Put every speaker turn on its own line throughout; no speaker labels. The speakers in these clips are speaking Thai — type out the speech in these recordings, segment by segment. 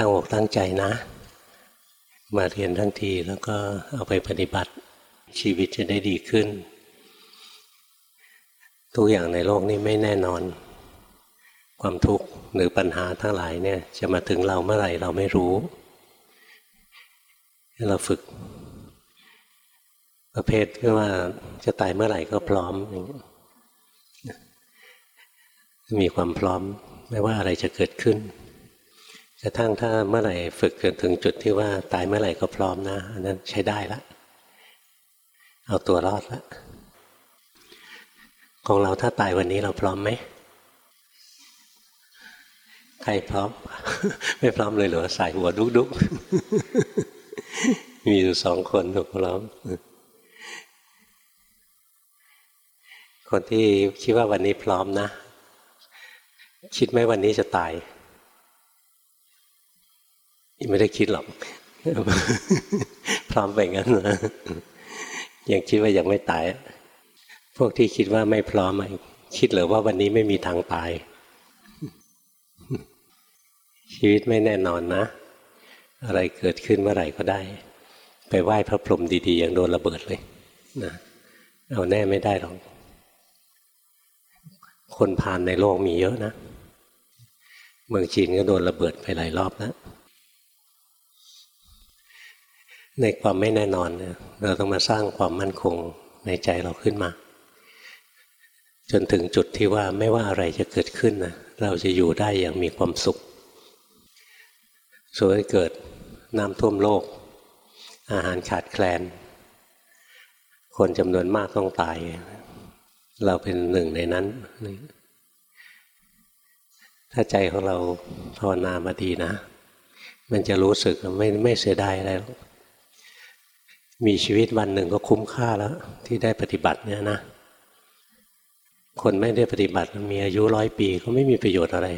ตั้งอกตั้งใจนะ มาเรียนทั้งทีแล้วก็เอาไปปฏิบัติชีวิตจะได้ดีขึ้น ทุกอย่างในโลกนี้ไม่แน่นอน ความทุกข์หรือปัญหาทั้งหลายเนี่ยจะมาถึงเราเมื่อไหร่เราไม่รู้ เราฝึก ประเภทที่ว่าจะตายเมื่อไหร่ก็พร้อมมีความพร้อมไม่ว่าอะไรจะเกิดขึ้น กระทั่งถ้าเมื่อไหร่ฝึกจนถึงจุดที่ว่าตายเมื่อไหร่ก็พร้อมนะอันนั้นใช้ได้ละ เอาตัวรอดละของเราถ้าตายวันนี้เราพร้อมไหมใครพร้อม ไม่พร้อมเลยเหรอใส่หัวดุกดุกมีอยู่สองคนถูกพร้อมคนที่คิดว่าวันนี้พร้อมนะ คิดไหมวันนี้จะตาย ไม่ได้คิดหรอกพร้อมไปงั้นนะยังคิดว่ายังไม่ตาย พวกที่คิดว่าไม่พร้อมคิดหรือว่าวันนี้ไม่มีทางตาย ชีวิตไม่แน่นอนนะ อะไรเกิดขึ้นเมื่อไหร่ก็ได้ ไปไหว้พระพรหมดีๆย่างโดนระเบิดเลยนะเอาแน่ไม่ได้หรอก คนผ่านในโลกมีเยอะนะ เมืองจีนก็โดนระเบิดไปหลายรอบแล้ว ในความไม่แน่นอนเราต้องมาสร้างความมั่นคงในใจเราขึ้นมา จนถึงจุดที่ว่าไม่ว่าอะไรจะเกิดขึ้นนะเราจะอยู่ได้อย่างมีความสุขส่วนเกิดน้ำท่วมโลก อาหารขาดแคลน คนจำนวนมากต้องตาย เราเป็นหนึ่งในนั้น ถ้าใจของเราภาวนามาดีนะ มันจะรู้สึกไม่ไม่เสียดายอะไรหรอก มีชีวิตวันหนึ่งก็คุ้มค่าแล้ว ที่ได้ปฏิบัติเนี่ยนะ คนไม่ได้ปฏิบัติมีอายุร้อยปีก็ไม่มีประโยชน์อะไร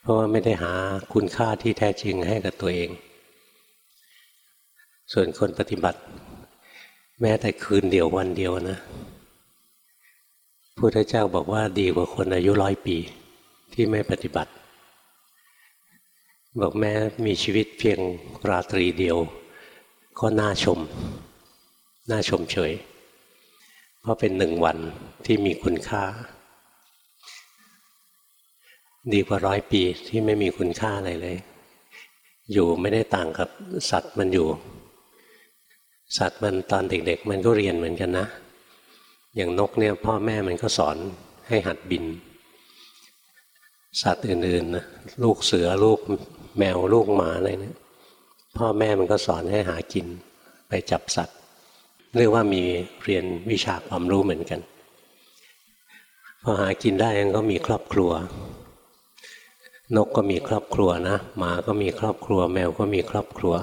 เพราะว่าไม่ได้หาคุณค่าที่แท้จริงให้กับตัวเอง ส่วนคนปฏิบัติ แม้แต่คืนเดียววันเดียวนะพุทธเจ้าบอกว่าดีกว่าคนอายุร้อยปีที่ไม่ปฏิบัติ บอกแม้มีชีวิตเพียงราตรีเดียว ก็น่าชม น่าชมเฉย เพราะเป็นหนึ่งวันที่มีคุณค่า ดีกว่าร้อยปีที่ไม่มีคุณค่าอะไรเลย อยู่ไม่ได้ต่างกับสัตว์มันอยู่ สัตว์มันตอนเด็กๆ มันก็เรียนเหมือนกันนะ อย่างนกเนี่ยพ่อแม่มันก็สอนให้หัดบิน สัตว์อื่นๆนะลูกเสือลูกแมวลูกหมาอะไรเนี่ย พ่อแม่มันก็สอนให้หากินไปจับสัตว์ เรียกว่ามีเรียนวิชาความรู้เหมือนกัน พอหากินได้ก็มีครอบครัว นกก็มีครอบครัวนะหมาก็มีครอบครัว แมวก็มีครอบครัว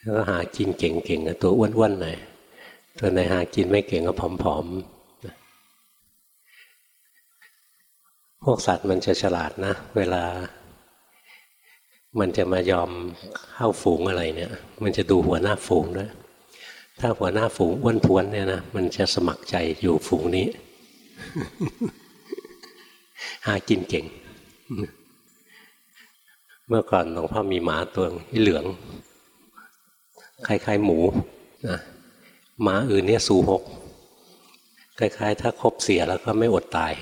แล้วก็หากินเก่งๆตัวอ้วนๆหน่อยตัวไหนหากินไม่เก่งก็ผอมๆพวกสัตว์มันจะฉลาดนะ เวลา มันจะมายอมเข้าฝูงอะไรเนี่ย มันจะดูหัวหน้าฝูงด้วย ถ้าหัวหน้าฝูงอ้วนทวนเนี่ยนะมันจะสมัครใจอยู่ฝูงนี้ หากินเก่ง เมื่อก่อนหลวงพ่อมีหมาตัวที่เหลือง คล้ายๆหมูนะหมาอื่นเนี่ยสูหก คล้ายๆ ถ้าคบเสียแล้วก็ไม่อดตาย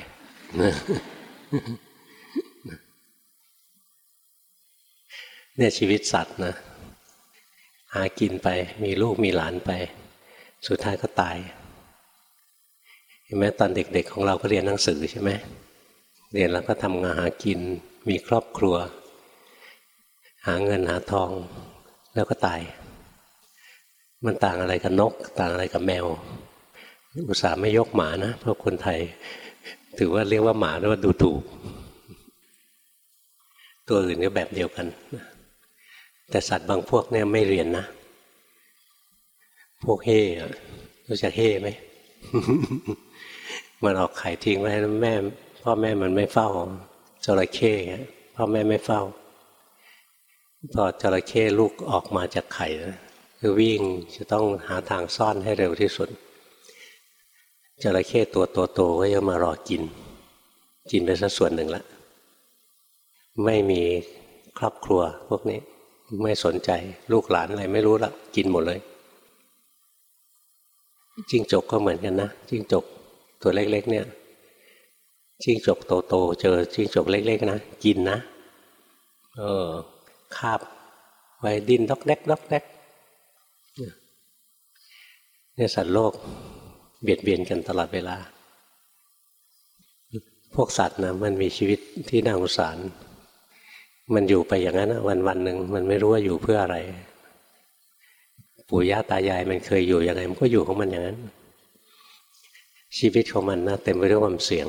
เนี่ยชีวิตสัตว์นะหากินไปมีลูกมีหลานไป สุดท้ายก็ตายเห็นไหมตอนเด็กๆของเราก็เรียนหนังสือใช่ไหมเรียนแล้วก็ทำงานหากินมีครอบครัว หาเงินหาทองแล้วก็ตาย มันต่างอะไรกับนก ต่างอะไรกับแมว อุตส่าห์ไม่ยกหมานะเพราะคนไทย ถือว่าเรียกว่าหมาด้วยว่าดูถูก ตัวอื่นก็แบบเดียวกัน แต่สัตว์บางพวกเนี่ยไม่เรียนนะ พวกเฮ่รู้จักเฮ่ไหมมันออกไข่ทิ้งไว้แล้วแม่ พ่อแม่มันไม่เฝ้าจระเข้พ่อแม่ไม่เฝ้าพอจระเข้ลูกออกมาจากไข่คือวิ่งจะต้องหาทางซ่อนให้เร็วที่สุดจระเข้ตัวโตๆก็จะมารอกิน กินไปสักส่วนหนึ่งละไม่มีครอบครัวพวกนี้ ไม่สนใจ ลูกหลานอะไรไม่รู้ละกินหมดเลยจิ้งจกก็เหมือนกันนะจิ้งจกตัวเล็ก ๆ เนี่ยจิ้งจกโตๆเจอจิ้งจกเล็ก ๆ นะกินนะ เออคาบไว้ดิ้นดอกแดกดอกแดกเนี่ยสัตว์โลกเบียดเบียนกันตลอดเวลา พวกสัตว์นะมันมีชีวิตที่น่าสงสาร มันอยู่ไปอย่างนั้นวันวันหนึ่งมันไม่รู้ว่าอยู่เพื่ออะไร ปู่ย่าตายายมันเคยอยู่ยังไงมันก็อยู่ของมันอย่างนั้น ชีวิตของมันนะเต็มไปด้วยความเสี่ยง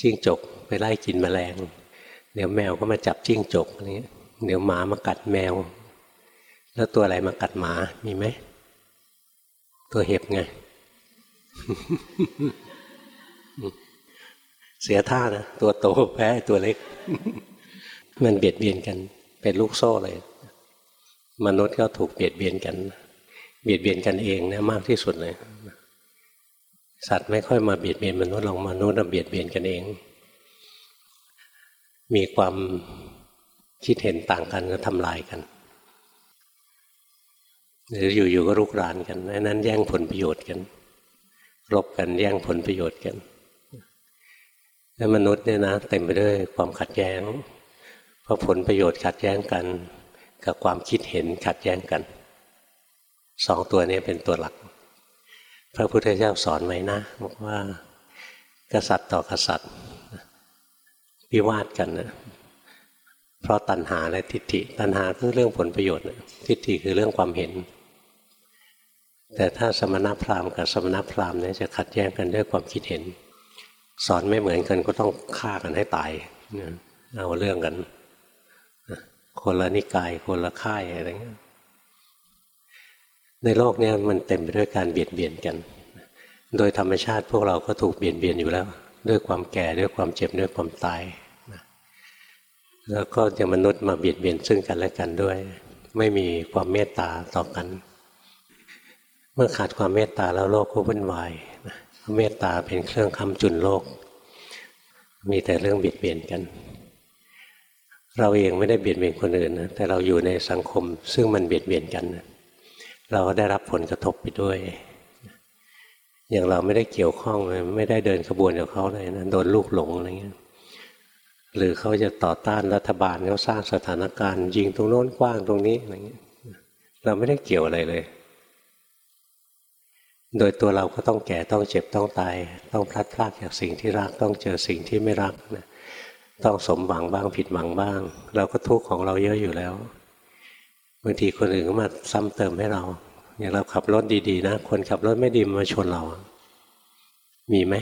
จิ้งจกไปไล่กินแมลง เดี๋ยวแมวก็มาจับจิ้งจกนี้ยเดี๋ยวหมามากัดแมว แล้วตัวอะไรมากัดหมามีไหมตัวเห็บไง เสียท่านะตัวโตแพ้ตัวเล็ก มันเบียดเบียนกัน เป็นลูกโซ่เลย มนุษย์ก็ถูกเบียดเบียนกัน เบียดเบียนกันเองนะมากที่สุดเลย สัตว์ไม่ค่อยมาเบียดเบียนมนุษย์ลองมนุษย์เบียดเบียนกันเอง มีความคิดเห็นต่างกันก็ทำลายกันหรืออยู่ๆก็รุกรานกันนั้นแย่งผลประโยชน์กัน รบกันแย่งผลประโยชน์กัน แล้วมนุษย์เนี่ยนะเต็มไปด้วยความขัดแย้ง เพราะผลประโยชน์ขัดแย้งกัน กับความคิดเห็นขัดแย้งกันสองตัวนี้เป็นตัวหลัก พระพุทธเจ้าสอนไว้นะบอกว่ากษัตริย์ต่อกษัตริย์วิวาทกันนะเพราะตัณหาและทิฏฐิ ตัณหาคือเรื่องผลประโยชน์ทิฏฐิคือเรื่องความเห็น แต่ถ้าสมณพราหมณ์กับสมณพราหมณ์เนี่ยจะขัดแย้งกันด้วยความคิดเห็น สอนไม่เหมือนกันก็ต้องฆ่ากันให้ตายเอาเรื่องกัน คนละนิกาย คนละค่ายอะไรเงี้ยในโลกนี้มันเต็มไปด้วยการเบียดเบียนกัน โดยธรรมชาติพวกเราก็ถูกเบียดเบียนอยู่แล้ว ด้วยความแก่ด้วยความเจ็บด้วยความตายแล้วก็จะมนุษย์มาเบียดเบียนซึ่งกันและกันด้วย ไม่มีความเมตตาต่อกัน เมื่อขาดความเมตตาแล้วโลกก็วุ่นวาย เมตตาเป็นเครื่องคำจุนโลก มีแต่เรื่องเบียดเบียนกัน เราเองไม่ได้เบียดเบียนคนอื่นนะแต่เราอยู่ในสังคมซึ่งมันเบียดเบียนกันนะเราได้รับผลกระทบไปด้วย อย่างเราไม่ได้เกี่ยวข้องไม่ได้เดินขบวนกับเขาเลยนะโดนลูกหลงอะไรเงี้ยหรือเขาจะต่อต้านรัฐบาลเขาสร้างสถานการณ์ ยิงตรงโน้นกว้างตรงนี้อะไรเงี้ยเราไม่ได้เกี่ยวอะไรเลย โดยตัวเราก็ต้องแก่ต้องเจ็บต้องตาย ต้องพลัดพรากจากสิ่งที่รักต้องเจอสิ่งที่ไม่รักนะต้องสมหวังบ้างผิดหวังบ้าง เราก็ทุกข์ของเราเยอะอยู่แล้วบางทีคนอื่นก็มาซ้ำเติมให้เรา อย่างเราขับรถดีๆนะ คนขับรถไม่ดีมาชนเรา มีไหม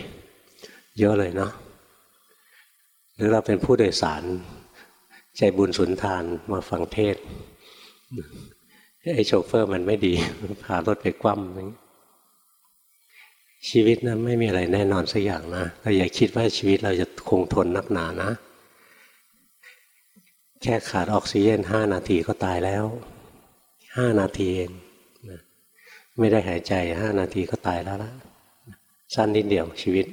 เยอะเลยเนาะหรือเราเป็นผู้โดยสาร ใจบุญสุนทานมาฟังเทศไอ้โชเฟอร์มันไม่ดีพารถไปคว่ำ ชีวิตนะไม่มีอะไรแน่นอนสักอย่างนะเราอย่าคิดว่าชีวิตเราจะคงทนนักหนานะ แค่ขาดออกซิเจนห้านาทีก็ตายแล้วห้านาทีเองไม่ได้หายใจห้านาทีก็ตายแล้วละสั้นนิดเดียวชีวิต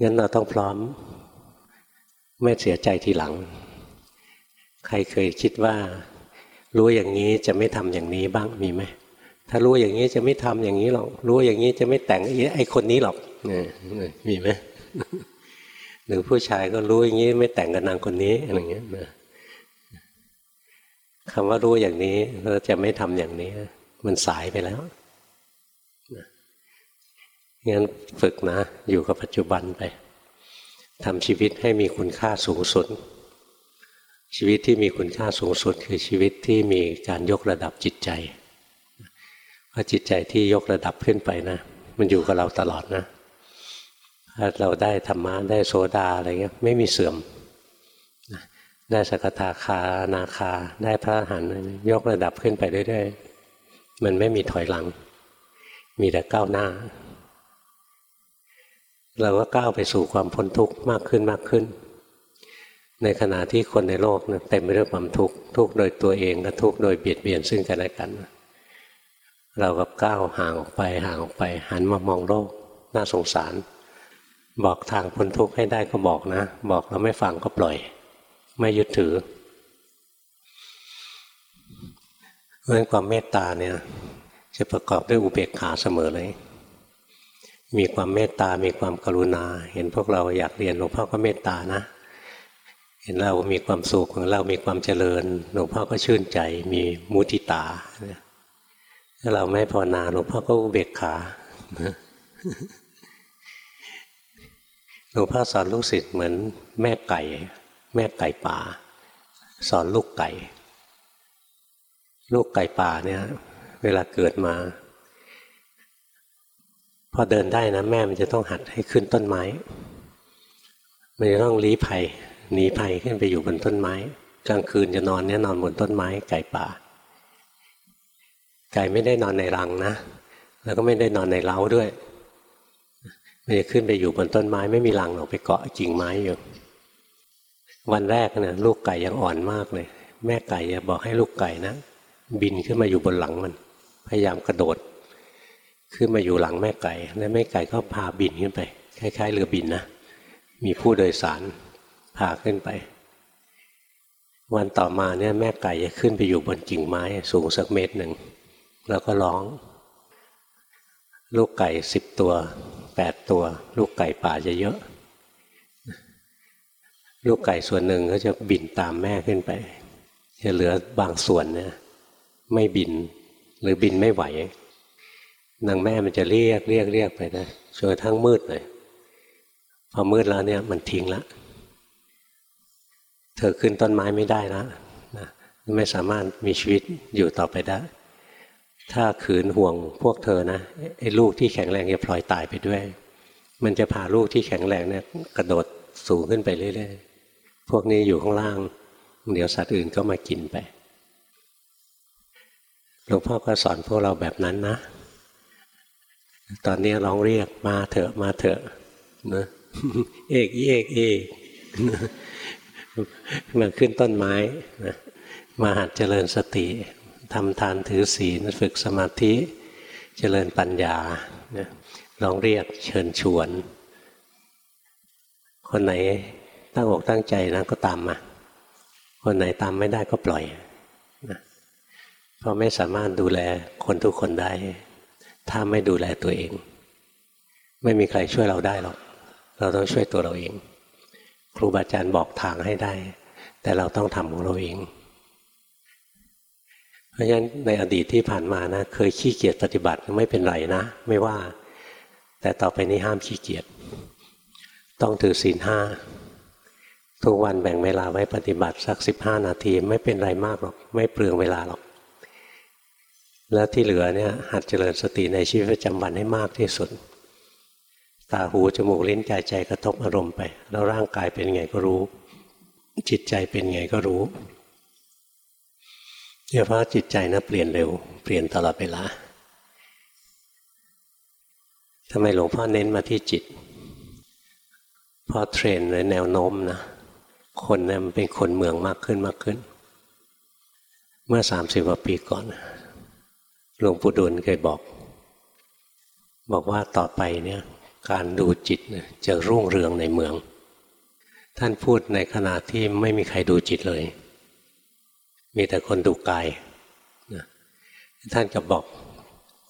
งั้นเราต้องพร้อม ไม่เสียใจทีหลัง ใครเคยคิดว่า รู้อย่างนี้จะไม่ทำอย่างนี้บ้างมีไหม ถ้ารู้อย่างนี้จะไม่ทำอย่างนี้หรอก รู้อย่างนี้จะไม่แต่งไอ้คนนี้หรอกมีไหมหรือผู้ชายก็รู้อย่างนี้ไม่แต่งกับนางคนนี้อะไรเงี้ยนะคำว่ารู้อย่างนี้เราจะไม่ทำอย่างนี้ มันสายไปแล้วงั้นฝึกนะ อยู่กับปัจจุบันไปทำชีวิตให้มีคุณค่าสูงสุด ชีวิตที่มีคุณค่าสูงสุด คือชีวิตที่มีการยกระดับจิตใจ พราะจิตใจที่ยกระดับขึ้นไปนะ มันอยู่กับเราตลอดนะถ้าเราได้ธรรมะได้โสดาอะไรเงี้ยไม่มีเสื่อมได้สกทาคานาคาได้พระอรหันยกระดับขึ้นไปเรื่อยๆมันไม่มีถอยหลัง มีแต่ก้าวหน้า เราก็ก้าวไปสู่ความพ้นทุกข์มากขึ้นมากขึ้น ในขณะที่คนในโลกนะเต็มไปด้วยความทุกข์ทุกข์โดยตัวเองและทุกข์โดยเบียดเบียนซึ่งกันและกัน เราก็ก้าวห่างออกไปห่างออกไป หันมามองโลกน่าสงสาร บอกทางพ้นทุกข์ให้ได้ก็บอกนะ บอกแล้วไม่ฟังก็ปล่อย ไม่ยึดถือเพราะฉะนั้นความเมตตาเนี่ยจะประกอบด้วยอุเบกขาเสมอเลย มีความเมตตา มีความกรุณา เห็นพวกเราอยากเรียนหลวงพ่อก็เมตตานะ เห็นเรามีความสุขของเรามีความเจริญ หลวงพ่อก็ชื่นใจ มีมุติตาถ้า เราไม่ภาวนาหลวงพ่อก็อุเบกขาหลวงพ่อสอนลูกศิษย์เหมือนแม่ไก่ แม่ไก่ป่า สอนลูกไก่ ลูกไก่ป่าเนี่ย เวลาเกิดมา พอเดินได้นะแม่มันจะต้องหัดให้ขึ้นต้นไม้ มันจะต้องลี้ภัยหนีภัยขึ้นไปอยู่บนต้นไม้ กลางคืนจะนอนเนี่ยนอนบนต้นไม้ไก่ป่า ไก่ไม่ได้นอนในรังนะ แล้วก็ไม่ได้นอนในเล้าด้วยมันจะขึ้นไปอยู่บนต้นไม้ไม่มีรังหรอกไปเกาะกิ่งไม้อยู่ วันแรกเนะ่ยลูกไก่ยังอ่อนมากเลย แม่ไก่จะบอกให้ลูกไก่นะบินขึ้นมาอยู่บนหลังมัน พยายามกระโดด ขึ้นมาอยู่หลังแม่ไก่แล้วแม่ไก่ก็พาบินขึ้นไปคล้ายๆเรือบินนะมีผู้โดยสารพาขึ้นไป วันต่อมาเนี่ยแม่ไก่จะขึ้นไปอยู่บนกิ่งไม้สูงสักเมตรหนึ่ง แล้วก็ร้อง ลูกไก่สิบตัวแปดตัว ลูกไก่ป่าจะเยอะ ลูกไก่ส่วนหนึ่งก็จะบินตามแม่ขึ้นไป จะเหลือบางส่วนเนี่ยไม่บินหรือบินไม่ไหวนางแม่มันจะเรียกเรียกเรียกไปนะจนทั้งมืดเลยพอมืดแล้วเนี่ยมันทิ้งละเธอขึ้นต้นไม้ไม่ได้แล้วนะไม่สามารถมีชีวิตอยู่ต่อไปได้ ถ้าขืนห่วงพวกเธอนะไอ้ลูกที่แข็งแรงจะพลอยตายไปด้วย มันจะพาลูกที่แข็งแรงเนี่ยกระโดดสูงขึ้นไปเรื่อยๆพวกนี้อยู่ข้างล่าง เดี๋ยวสัตว์อื่นก็มากินไปหลวงพ่อก็สอนพวกเราแบบนั้นนะ ตอนนี้ร้องเรียกมาเถอะมาเถอะนะเอกเอกเอกมาขึ้นต้นไม้นะมาหัดเจริญสติ ทำทานถือศีลฝึกสมาธิเจริญปัญญานะร้องเรียกเชิญชวน คนไหนตั้งอกตั้งใจนะก็ตามมา คนไหนตามไม่ได้ก็ปล่อยนะเพราะไม่สามารถดูแลคนทุกคนได้ ถ้าไม่ดูแลตัวเอง ไม่มีใครช่วยเราได้หรอก เราต้องช่วยตัวเราเอง ครูบาอาจารย์บอกทางให้ได้ แต่เราต้องทำของเราเอง เพราะฉะนั้นในอดีตที่ผ่านมานะเคยขี้เกียจปฏิบัติไม่เป็นไรนะ ไม่ว่า แต่ต่อไปนี้ห้ามขี้เกียจต้องถือศีลห้าทุกวันแบ่งเวลาไว้ปฏิบัติสักสิบห้านาที ไม่เป็นไรมากหรอกไม่เปลืองเวลาหรอก แล้วที่เหลือเนี่ยหัดเจริญสติในชีวิตประจำวันให้มากที่สุด ตาหูจมูกลิ้นกายใจกระทบอารมณ์ไป แล้วร่างกายเป็นไงก็รู้ จิตใจเป็นไงก็รู้ เฉพาะจิตใจนะเปลี่ยนเร็ว เปลี่ยนตลอดเวลาทำไมหลวงพ่อเน้นมาที่จิต เพอเทรนเลยแนวโน้มนะ คนเนี่ยมันเป็นคนเมืองมากขึ้นมากขึ้น เมื่อสามสิบกว่าปีก่อนหลวงปู่ดูลเคยบอก บอกว่าต่อไปเนี่ย การดูจิตจะรุ่งเรืองในเมือง ท่านพูดในขณะที่ไม่มีใครดูจิตเลย มีแต่คนดูกายท่านก็บอก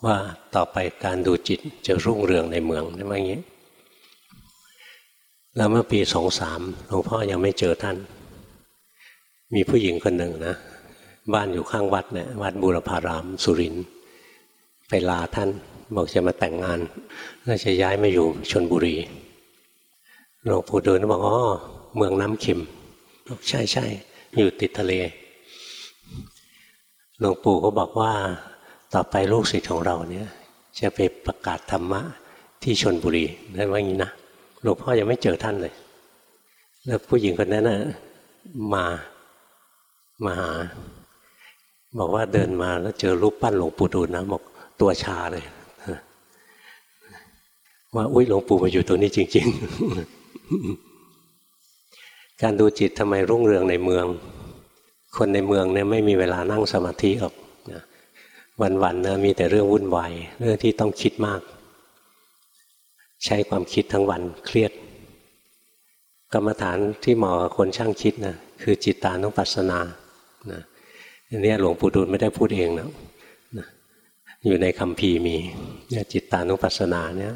ว่าต่อไปการดูจิตจะรุ่งเรืองในเมืองได้ไหมอย่างนี้ แล้วเมื่อปีสองสามหลวงพ่อยังไม่เจอท่าน มีผู้หญิงคนหนึ่งนะ บ้านอยู่ข้างวัดเนี่ยวัดบูรพารามสุรินไปลาท่านบอกจะมาแต่งงานก็จะย้ายมาอยู่ชนบุรีหลวงปู่ดูลบอกอ๋อเมืองน้ำเข็มใช่ใช่อยู่ติดทะเล หลวงปู่ก็บอกว่าต่อไปลูกศิษย์ของเราเนี่ย จะไปประกาศธรรมะที่ชนบุรีนั่นว่างี้นะหลวงพ่อยังไม่เจอท่านเลย แล้วผู้หญิงคนนั้นนะมามาหา บอกว่าเดินมาแล้วเจอรูปปั้นหลวงปู่ดูลนะบอกตัวชาเลยว่าอุ้ยหลวงปู่มาอยู่ตรงนี้จริง ๆ การดูจิตทำไมรุ่งเรืองในเมือง คนในเมืองเนี่ยไม่มีเวลานั่งสมาธิหรอกวันๆนะมีแต่เรื่องวุ่นวายเรื่องที่ต้องคิดมาก ใช้ความคิดทั้งวันเครียด กรรมฐานที่เหมาะกับคนช่างคิดนะคือจิตตานุปัสสนานะอันนี้หลวงปู่ดูลไม่ได้พูดเองนะนะอยู่ในคำพีมีเนี่ยจิตตานุปัสสนาเนี่ย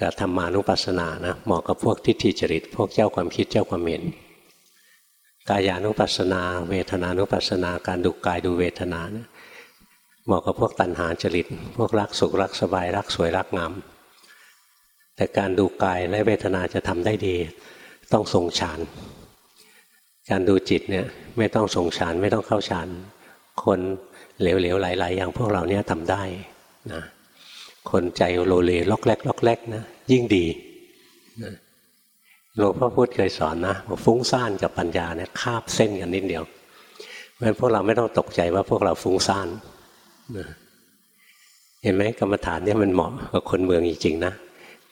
กับธรรมานุปัสสนานะเหมาะกับพวกทิฏฐิจริต พวกเจ้าความคิดเจ้าความเห็น กายานุปัสสนา เวทนานุปัสสนาการดูกายดูเวทนาเนี่ยเหมาะกับพวกตัณหาจริต พวกรักสุขรักสบายรักสวยรักงามแต่การดูกายและเวทนาจะทำได้ดี ต้องทรงฌานการดูจิตเนี่ยไม่ต้องทรงฌานไม่ต้องเข้าฌานคนเหลวๆไหลๆอย่างพวกเราเนี่ยทำได้นะคนใจโลเลล็อกแรกล็อกแรกนะยิ่งดีนะ หลวงพ่อพูดเคยสอนนะว่าฟุ้งซ่านกับปัญญาเนี่ยคาบเส้นกันนิดเดียวเพราะฉะนั้นพวกเราไม่ต้องตกใจว่าพวกเราฟุ้งซ่านเห็นไหมกรรมฐานเนี่ยมันเหมาะกับคนเมืองจริงๆนะ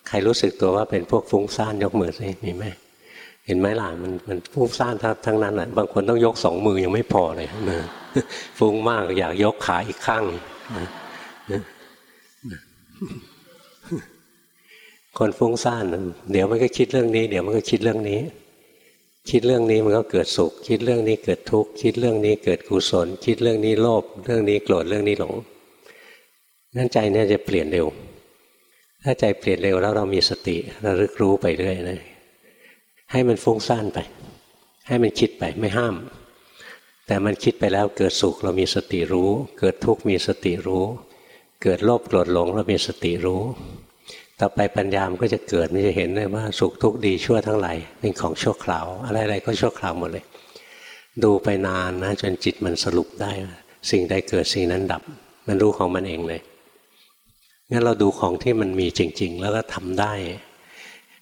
ใครรู้สึกตัวว่าเป็นพวกฟุ้งซ่านยกมือสิมีไหมเห็นไหมล่ะมันมันฟุ้งซ่านทั้งนั้นแหละบางคนต้องยกสองมือยังไม่พอเลยนะฟุ้งมากอยากยกขาอีกข้างนะ คนฟุ้งซ่านเดี๋ยวมันก็คิดเรื่องนี้ เดี๋ยวมันก็คิดเรื่องนี้ คิดเรื่องนี้มันก็เกิดสุข คิดเรื่องนี้เกิดทุกข์คิดเรื่องนี้เกิดกุศล คิดเรื่องนี้โลภเรื่องนี้โกรธเรื่องนี้หลงนั่นใจเนี่ยจะเปลี่ยนเร็ว ถ้าใจเปลี่ยนเร็วแล้วเรามีสติระลึกรู้ไปเรื่อยนะให้มันฟุ้งซ่านไป ให้มันคิดไปไม่ห้าม แต่มันคิดไปแล้วเกิดสุขเรามีสติรู้ เกิดทุกข์มีสติรู้ เกิดโลภโกรธหลงเรามีสติรู้ ต่อไปปัญญามก็จะเกิดมันจะเห็นเลยว่าสุขทุกข์ดีชั่วทั้งหลายเป็นของชั่วคราว อะไรๆก็ชั่วคราวหมดเลย ดูไปนานนะจนจิตมันสรุปได้ สิ่งใดเกิดสิ่งนั้นดับ มันรู้ของมันเองเลยงั้นเราดูของที่มันมีจริง ๆ แล้วก็ทำได้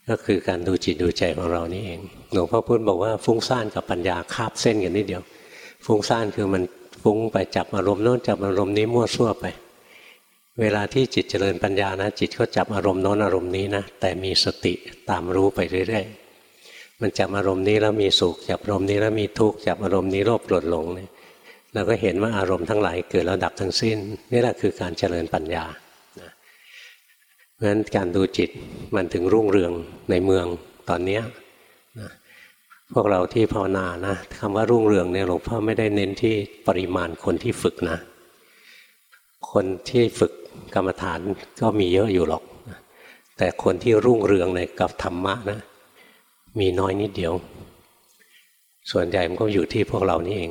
ก็คือการดูจิตดูใจของเรานี่เองหลวงพ่อพุธบอกว่าฟุ้งซ่านกับปัญญาคาบเส้นกันนิดเดียว ฟุ้งซ่านคือมันฟุ้งไปจับอารมณ์โน้นจับอารมณ์นี้มั่วซั่วไป เวลาที่จิตเจริญปัญญานะ จิตก็จับอารมณ์โน้นอารมณ์นี้นะแต่มีสติตามรู้ไปเรื่อยๆมันจับอารมณ์นี้แล้วมีสุขจับอารมณ์นี้แล้วมีทุกข์จับอารมณ์นี้โลภโกรธหลงเนี่ยเราก็เห็นว่าอารมณ์ทั้งหลายเกิดแล้วดับทั้งสิ้น นี่แหละคือการเจริญปัญญาเพราะฉะนั้นการดูจิตมันถึงรุ่งเรืองในเมืองตอนนี้นะพวกเราที่ภาวนานะคำว่ารุ่งเรืองเนี่ยหลวงพ่อไม่ได้เน้นที่ปริมาณคนที่ฝึกนะ คนที่ฝึก กรรมฐานก็มีเยอะอยู่หรอก แต่คนที่รุ่งเรืองในกับธรรมะนะ มีน้อยนิดเดียว ส่วนใหญ่มันก็อยู่ที่พวกเรานี่เอง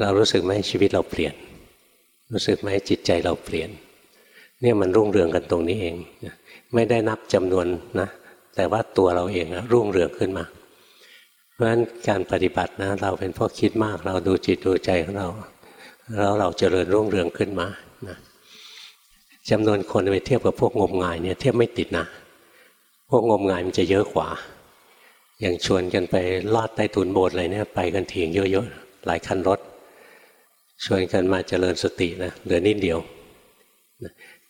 เรารู้สึกไหมชีวิตเราเปลี่ยน รู้สึกไหมจิตใจเราเปลี่ยน เนี่ยมันรุ่งเรืองกันตรงนี้เอง ไม่ได้นับจำนวนนะ แต่ว่าตัวเราเองนะรุ่งเรืองขึ้นมา เพราะฉะนั้นการปฏิบัตินะ เราเป็นพวกคิดมาก เราดูจิตดูใจของเรา แล้วเราเจริญรุ่งเรืองขึ้นมา จำนวนคนไปเทียบกับพวกงมงายเนี่ยเทียบไม่ติดนะ พวกงมงายมันจะเยอะกว่า อย่างชวนกันไปลอดใต้ถุนโบสถ์อะไรเนี่ยไปกันเถียงเยอะๆหลายคันรถ ชวนกันมาเจริญสตินะเหลือนิดเดียว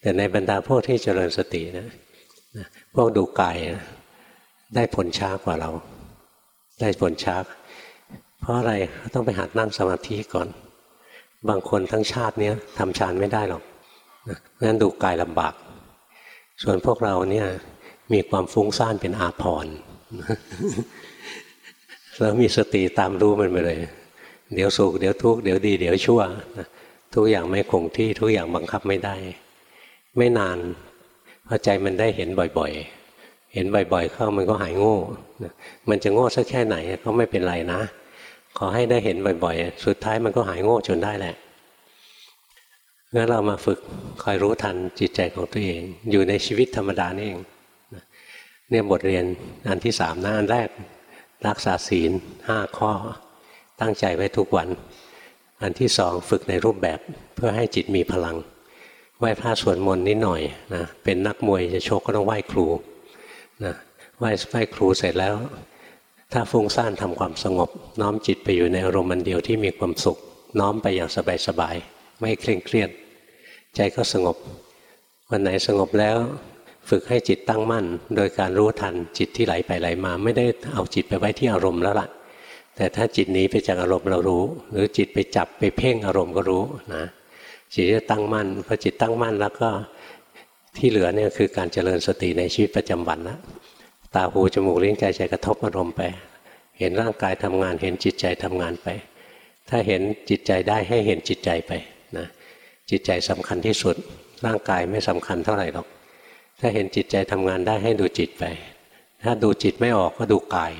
แต่ในบรรดาพวกที่เจริญสตินะพวกดูกายนะได้ผลช้ากว่าเรา ได้ผลช้า เพราะอะไรต้องไปหัดนั่งสมาธิก่อน บางคนทั้งชาตินี้ทำฌานไม่ได้หรอก นั้นดูกายลำบาก ส่วนพวกเราเนี่ยมีความฟุ้งซ่านเป็นอาภรณ์แล้วมีสติตามรู้มันไปเลย เดี๋ยวสุขเดี๋ยวทุกข์เดี๋ยวดี เดี๋ยวชั่วทุกอย่างไม่คงที่ทุกอย่างบังคับไม่ได้ ไม่นานพอใจมันได้เห็นบ่อยๆ เห็นบ่อยๆ เข้ามันก็หายโง่ มันจะโง่สักแค่ไหนก็ไม่เป็นไรนะ ขอให้ได้เห็นบ่อยๆ สุดท้ายมันก็หายโง่จนได้แหละงั้นเรามาฝึก คอยรู้ทันจิตใจของตัวเอง อยู่ในชีวิตธรรมดานี่เองเนี่ยบทเรียนอันที่สามนะอันแรก รักษาศีลห้าข้อ ตั้งใจไว้ทุกวัน อันที่สองฝึกในรูปแบบเพื่อให้จิตมีพลังไหว้พระสวดมนต์นิดหน่อยนะเป็นนักมวยจะโชกก็ต้องไหว้ครูนะไหว้ไหว้ครูเสร็จแล้ว ถ้าฟุ้งซ่านทำความสงบ น้อมจิตไปอยู่ในอารมณ์มันเดียวที่มีความสุข น้อมไปอย่างสบายๆไม่เคร่งเครียด ใจก็สงบ วันไหนสงบแล้ว ฝึกให้จิตตั้งมั่น โดยการรู้ทันจิตที่ไหลไปไหลมา ไม่ได้เอาจิตไปไว้ที่อารมณ์แล้วล่ะ แต่ถ้าจิตหนีไปจากอารมณ์เรารู้ หรือจิตไปจับไปเพ่งอารมณ์ก็รู้นะจิตจะตั้งมั่นพอจิตตั้งมั่นแล้วก็ที่เหลือเนี่ยคือการเจริญสติในชีวิตประจำวันนะตาหูจมูกลิ้นกายใจกระทบอารมณ์ไป เห็นร่างกายทำงาน เห็นจิตใจทำงานไป ถ้าเห็นจิตใจได้ให้เห็นจิตใจไป จิตใจสำคัญที่สุด ร่างกายไม่สำคัญเท่าไหร่หรอก ถ้าเห็นจิตใจทำงานได้ให้ดูจิตไป ถ้าดูจิตไม่ออกก็ดูกาย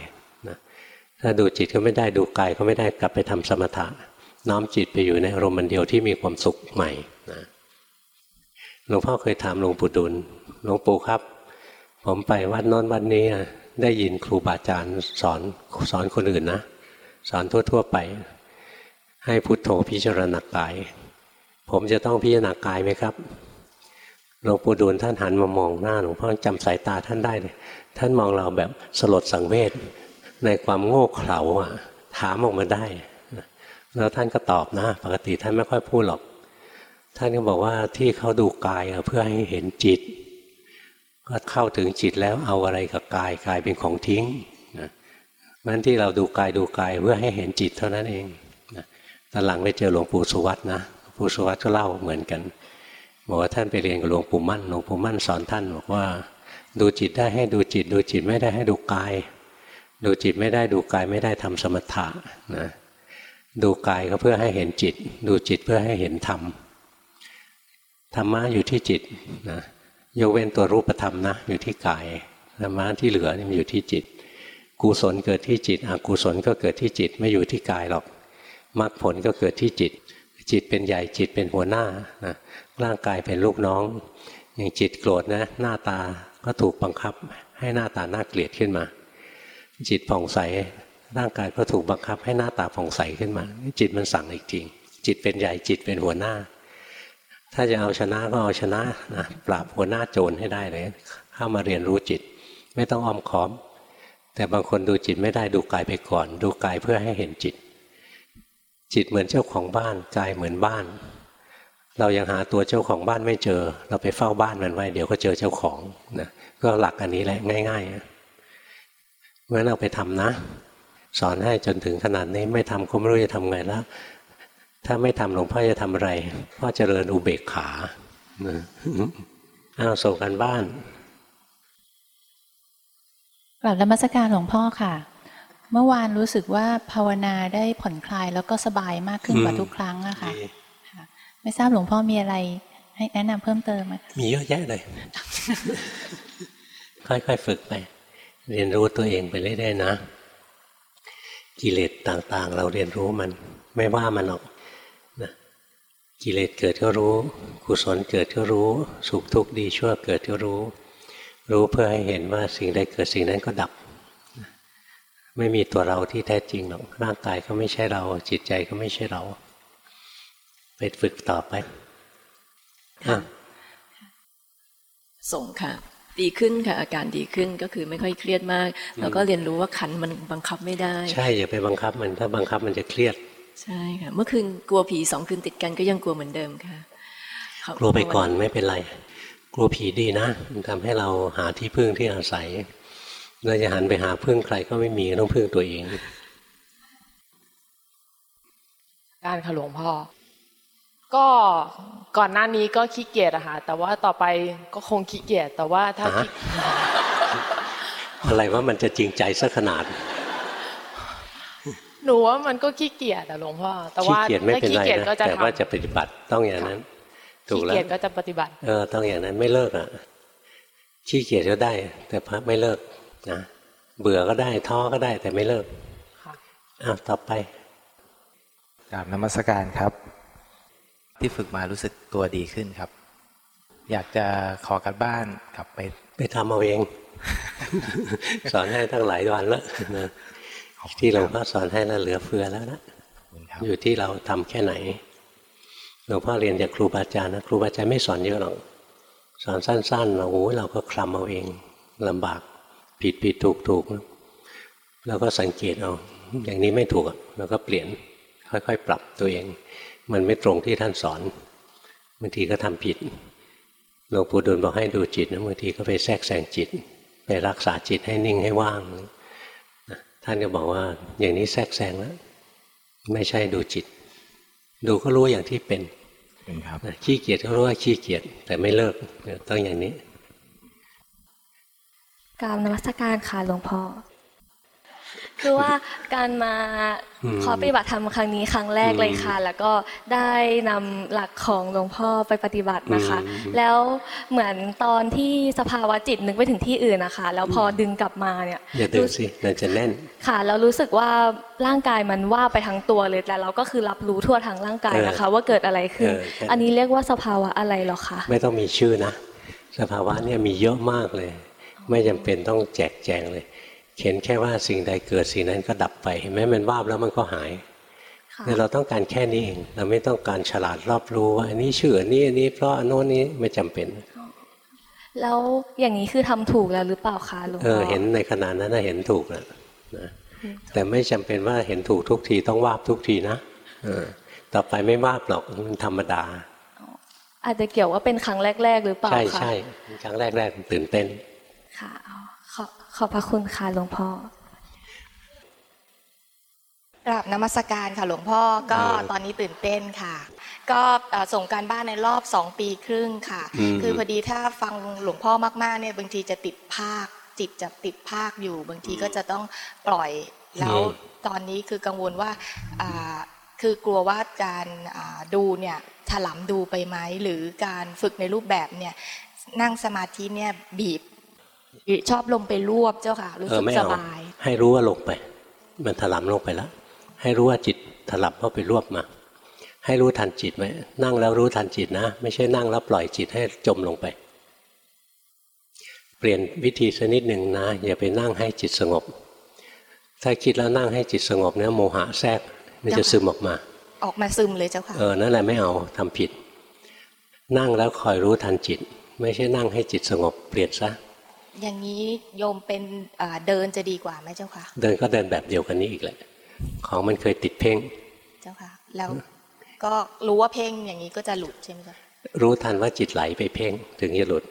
นะถ้าดูจิตก็ไม่ได้ดูกายก็ไม่ได้กลับไปทำสมถะ น้อมจิตไปอยู่ในอารมณ์เดียวที่มีความสุขใหม่นะหลวงพ่อเคยถามหลวงปู่ดุลหลวงปู่ครับ ผมไปวัดน้นวัดนี้ได้ยินครูบาอาจารย์สอนสอนคนอื่นนะ สอนทั่ว ๆ ไป ให้พุทโธพิจารณากาย ผมจะต้องพิจารณากายไหมครับหลวงปู่ดูลท่านหันมามองหน้าหลวงพ่อจำสายตาท่านได้เลยท่านมองเราแบบสลดสังเวชในความโง่เขลาอะถามออกมาได้ แล้วท่านก็ตอบนะ ปกติท่านไม่ค่อยพูดหรอก ท่านก็บอกว่าที่เขาดูกายเพื่อให้เห็นจิต ก็เข้าถึงจิตแล้วเอาอะไรกับกายกายเป็นของทิ้งนะมันที่เราดูกายดูกายเพื่อให้เห็นจิตเท่านั้นเองนะตอนหลังไปเจอหลวงปู่สุวัตนะ ปู่สุวัตก็เล่าเหมือนกันบอกว่าท่านไปเรียนกับหลวงปู่มั่นหลวงปู่มั่นสอนท่านบอกว่า ดูจิตได้ให้ดูจิต ดูจิตไม่ได้ให้ดูกาย ดูจิตไม่ได้ดูกายไม่ได้ทำสมถะนะดูกายก็เพื่อให้เห็นจิต ดูจิตเพื่อให้เห็นธรรมธรรมะอยู่ที่จิตนะยกเว้นตัวรูปธรรมนะอยู่ที่กายธรรมะที่เหลือนี่มันอยู่ที่จิต กุศลเกิดที่จิตอกุศลก็เกิดที่จิตไม่อยู่ที่กายหรอกมรรคผลก็เกิดที่จิต จิตเป็นใหญ่จิตเป็นหัวหน้านะร่างกายเป็นลูกน้อง อย่างจิตโกรธนะ หน้าตาก็ถูกบังคับ ให้หน้าตาน่าเกลียดขึ้นมา จิตผ่องใสร่างกายก็ถูกบังคับ ให้หน้าตาผ่องใสขึ้นมา จิตมันสั่งอีกจริง จิตเป็นใหญ่จิตเป็นหัวหน้า ถ้าจะเอาชนะก็เอาชนะนะปราบหัวหน้าโจรให้ได้เลย เข้ามาเรียนรู้จิต ไม่ต้องอ้อมค้อม แต่บางคนดูจิตไม่ได้ดูกายไปก่อน ดูกายเพื่อให้เห็นจิต จิตเหมือนเจ้าของบ้านกายเหมือนบ้าน เรายังหาตัวเจ้าของบ้านไม่เจอ เราไปเฝ้าบ้านมันไว้เดี๋ยวก็เจอเจ้าของนะก็หลักอันนี้แหละง่ายๆเพราะฉะนั้นเอาไปทำนะ สอนให้จนถึงขนาดนี้ไม่ทำก็ไม่รู้จะทำไงแล้วถ้าไม่ทำหลวงพ่อจะทำอะไรพ่อเจริญอุเบกขาอ้าวส่งกันบ้าน
กลับนมัสการหลวงพ่อค่ะ เมื่อวานรู้สึกว่าภาวนาได้ผ่อนคลายแล้วก็สบายมากขึ้นกว่าทุกครั้งอะค่ะค่ะไม่ทราบหลวงพ่อมีอะไร ให้แนะนำเพิ่มเติมไหม
มีเยอะแยะเลย ค่อยๆฝึกไป เรียนรู้ตัวเองไปเรื่อยๆนะ กิเลสต่างๆ เราเรียนรู้มัน ไม่ว่ามันหรอกนะกิเลสเกิดก็รู้ กุศลเกิดก็รู้ สุขทุกข์ดีชั่วเกิดก็รู้ รู้เพื่อให้เห็นว่าสิ่งใดเกิดสิ่งนั้นก็ดับ ไม่มีตัวเราที่แท้จริงหรอกร่างกายก็ไม่ใช่เรา จิตใจก็ไม่ใช่เราไปฝึกต่อไปอะ
ส่งค่ะ ดีขึ้นค่ะ อาการดีขึ้นก็คือไม่ค่อยเครียดมาก แล้วก็เรียนรู้ว่าขันมันบังคับไม่ได้
ใช่อย่าไปบังคับมันถ้าบังคับมันจะเครียด
ใช่ค่ะ เมื่อคืนกลัวผีสองคืนติดกันก็ยังกลัวเหมือนเดิมค่ะขอบ
กลัวไปก่อนไม่เป็นไร กลัวผีดีนะมันทำให้เราหาที่พึ่งที่อาศัย เราจะหันไปหาพึ่งใครก็ไม่มีต้องพึ่งตัวเอง
การค่ะหลวงพ่อ ก็ก่อนหน้านี้ก็ขี้เกียจอะค่ะแต่ว่าต่อไปก็คงขี้เกียจแต่ว่าถ้า
ฮะ
ขี้
อะไรว่ามันจะจริงใจสักขนาด
หนูว่ามันก็ขี้เกียจอะหลวงพ่อแต่
ขี้
ว่า
เกียจไม่เป็น
ถ้าขี้
ไร
เกียจ
นะ
ก็จะ
แต่
ทำ
ว่าจะปฏิบัติต้องอย่างนั้น ถู
ขี้
กแล้ว
เกียจก็จะปฏิบัติ
เออต้องอย่างนั้นไม่เลิกอะขี้เกียจก็ได้ แต่พระไม่เลิก นะเบื่อก็ได้ท้อก็ได้แต่ไม่เลิก
ค่ะ
อ้าวต่อไป
กราบนมัสการครับ ที่ฝึกมารู้สึกตัวดีขึ้นครับ อยากจะขอกันบ้านกลับไป
ไปทำเอาเอง สอนให้ตั้งหลายวันแล้วนะที่หลวงพ่อสอนให้แล้วเหลือเฟือแล้วนะ
ขอบคุณครับ
อยู่ที่เราทำแค่ไหนหลวงพ่อเรียนจากครูบาอาจารย์นะครูบาอาจารย์ไม่สอนเยอะหรอกสอนสั้นๆเราโอ้ยเราก็คลำเอาเองลำบาก ผิดผิดถูกถูกแล้วก็สังเกตเอาอย่างนี้ไม่ถูกอะเราก็เปลี่ยนค่อยๆ ปรับตัวเอง มันไม่ตรงที่ท่านสอนบางทีก็ทำผิดหลวงปู่ดูลบอกให้ดูจิตนะบางทีก็ไปแทรกแซงจิต ไปรักษาจิตให้นิ่งให้ว่างนะท่านก็บอกว่า อย่างนี้แทรกแซงแล้วไม่ใช่ดูจิต ดูก็รู้อย่างที่เป็น
เป็นครับ
นะขี้เกียจก็รู้ว่าขี้เกียจแต่ไม่เลิกต้องอย่างนี้
กราบนมัสการค่ะหลวงพ่อคือว่าการมา
อืม
ขอปฏิบัติธรรมครั้งนี้ครั้งแรกเลยค่ะ แล้วก็ได้นำหลักของหลวงพ่อไปปฏิบัตินะคะ
อืม
แล้วเหมือนตอนที่สภาวะจิตนึกไปถึงที่อื่นนะคะแล้วพอดึงกลับมาเนี่ย
อย่าดึงสิมันจะแน่น
ค่ะแล้วรู้สึกว่าร่างกายมันว่าไปทั้งตัวเลยแต่เราก็คือรับรู้ทั่วทั้งร่างกายนะคะ ว่าเกิดอะไรขึ้น
เออใช่
อันนี้เรียกว่าสภาวะอะไรเหรอคะ
ไม่ต้องมีชื่อนะ สภาวะเนี่ยมีเยอะมากเลย ไม่จำเป็นต้องแจกแจงเลยเขียนแค่ว่าสิ่งใดเกิดสิ่งนั้นก็ดับไปเห็นไหมมันวาบแล้วมันก็หาย
ค่ะ
เนี่ยเราต้องการแค่นี้เองเราไม่ต้องการฉลาดรอบรู้ว่าอันนี้ชื่ออันนี้อันนี้ เพราะอันโน้นนี้ไม่จำเป็น
แล้วอย่างนี้คือทำถูกแล้วหรือเปล่าคะหลวง
เอ
พ่
อ
อ
เห็นในขณะนั้นนะเห็นถูกแล้วนะแต่ไม่จำเป็นว่าเห็นถูกทุกทีต้องวาบทุกทีนะเออต่อไปไม่วาบหรอกมันธรรมดา
อาจจะเกี่ยวว่าเป็นครั้งแรก ๆ หรือเปล่า
ใช่
คะ
ใช่ครั้งแรกๆตื่นเต้น
ค่ะอ๋อขอบขอบพระคุณค่ะหลวงพ่อ
กราบนมัสการค่ะหลวงพ่อก็
เออ
ตอนนี้ตื่นเต้นค่ะ ก็เอ่อส่งการบ้านในรอบสองปีครึ่งค่ะ
อืม
คือพอดีถ้าฟังหลวงพ่อมากๆเนี่ยบางทีจะติดภาค จิตจะติดภาคอยู่ บางทีก็จะต้องปล่อยแล้วตอนนี้คือกังวลว่าอ่าคือกลัวว่าการอ่าดูเนี่ยถลำดูไปไหมหรือการฝึกในรูปแบบเนี่ยนั่งสมาธิเนี่ยบีบ ชอบลงไปรวบเจ้าค่ะ รู้
เอ
สึ
อกไม่
ส
เอา
บาย
ให้รู้ว่าลงไป มันถลำลงไปแล้ว ให้รู้ว่าจิตถลำเข้าไปรวบมา ให้รู้ทันจิตไหมนั่งแล้วรู้ทันจิตนะ ไม่ใช่นั่งแล้วปล่อยจิตให้จมลงไป เปลี่ยนวิธีสักนิดหนึ่งนะ อย่าไปนั่งให้จิตสงบ ถ้าคิดแล้วนั่งให้จิตสงบเนี่ยโมหะแทรกมันจะซึมออกมา
ออกมาซึมเลยเจ้าค่ะ
เออนั่นแหละไม่เอาทำผิด นั่งแล้วคอยรู้ทันจิต ไม่ใช่นั่งให้จิตสงบ เปลี่ยนซะ
อย่างนี้โยมเป็นอ่าเดินจะดีกว่าไหมเจ้าค่ะ
เดินก็เดินแบบเดียวกันนี้อีกแหละ ของมันเคยติดเพ่ง
เจ้าค่ะ แล้วก็รู้ว่าเพ่งอย่างนี้ก็จะหลุดใช่ไหมเจ้าค่ะ
รู้ทันว่าจิตไหลไปเพ่งถึงจะหลุด